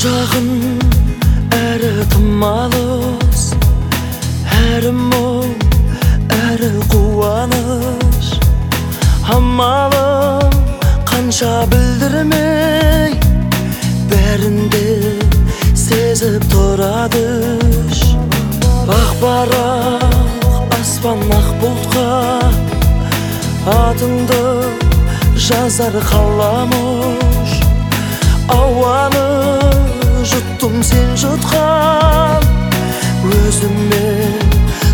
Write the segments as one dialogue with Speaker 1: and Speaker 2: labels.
Speaker 1: жақын әрі тым алыс әрі мұң әрі қуаныш амалым қанша білдірмей бәрінде сезіп тұрады ақ барақ аспан ақ бұлтқа атыңды жазар қаламұш ауаны жұттым сен жұтқан өзіме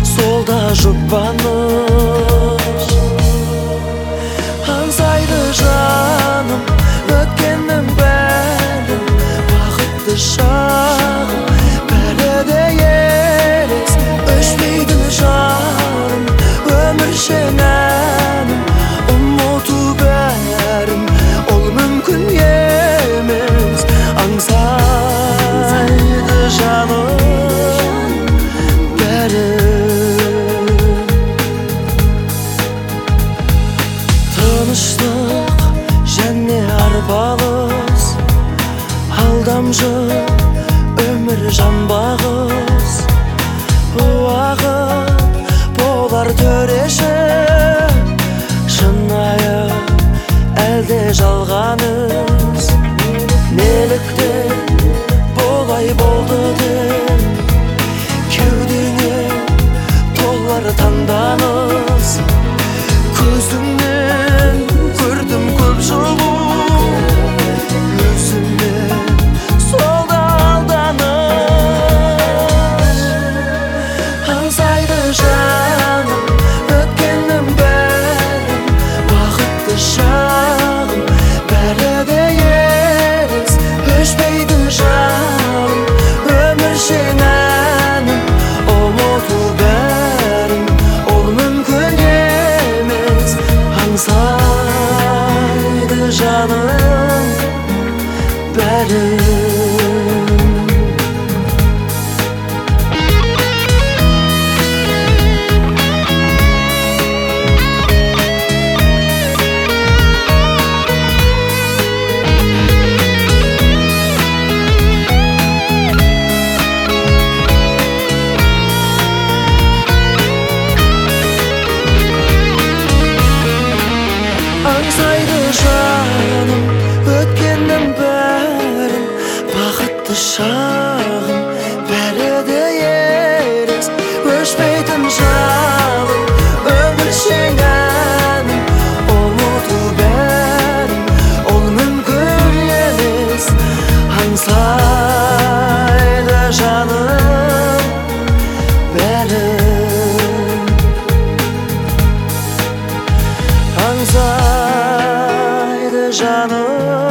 Speaker 1: сол да жұбаныш. аңсайды жаным өткеннің бәрі бақытты шағым. бәрі де елес өшпейтін жарым өміршең және арпалыс алдамшы өмір жанбағыс уақыт болар төреші. Шынайы әлде жалғаныс неліктен таңданыс. Көзіңнен аңсайды жаным аңсайды жаным өткеннің бәрін бақытты шағым аңсайды жаным